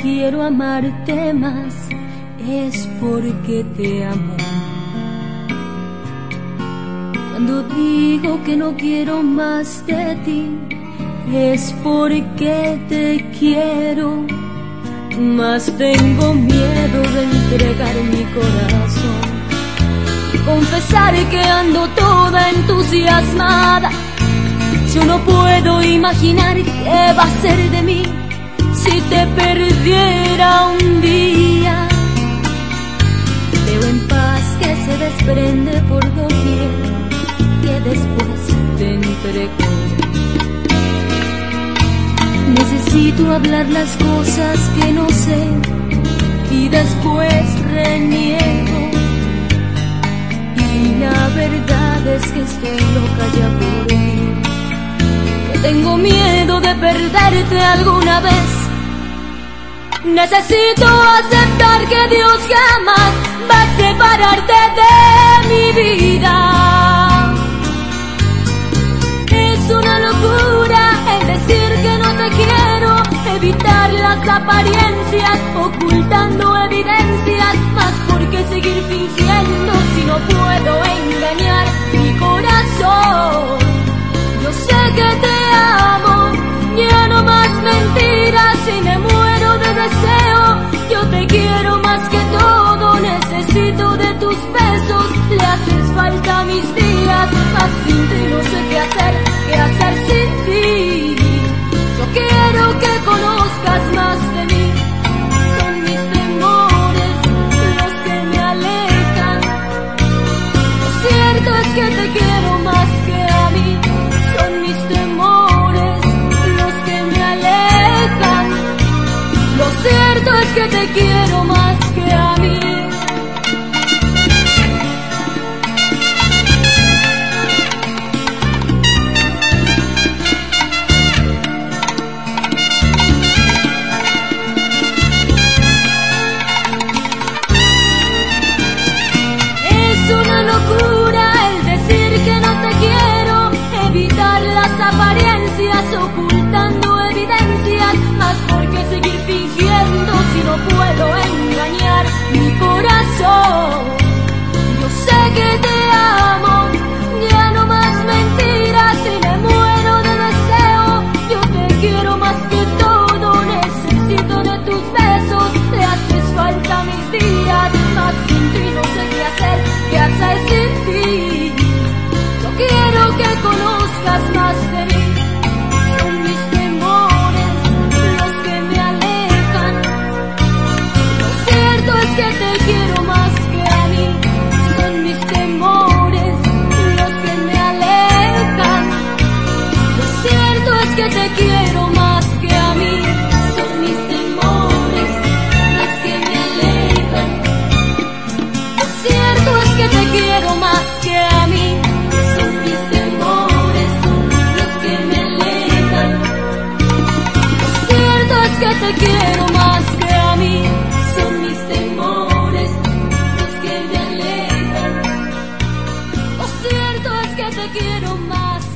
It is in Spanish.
quiero amarte más es porque te amo. Cuando digo que no quiero más de ti, es porque te quiero. Más tengo miedo de entregar mi corazón y confesar que ando toda entusiasmada. Yo no puedo imaginar qué va a ser de mí si te perdiera un día. Veo en paz que se desprende por doquier, que después te entregó. Necesito hablar las cosas que no sé y después reniego. Y la verdad es que estoy loca ya por ti. Que tengo miedo de perderte alguna vez Necesito aceptar que Dios jamás va a separarte de mi vida. Es una locura el decir que no te quiero, evitar las apariencias, ocultando evidencias, más porque seguir fingiendo si no puedo engañar más sin ti no sé qué hacer, qué hacer sin ti. Yo quiero que conozcas más de mí. Son mis temores los que me alejan. Lo cierto es que te quiero más que a mí. Son mis temores los que me alejan. Lo cierto es que te quiero ocultando evidencias, más porque seguir fingiendo si no puedo engañar que te quiero más.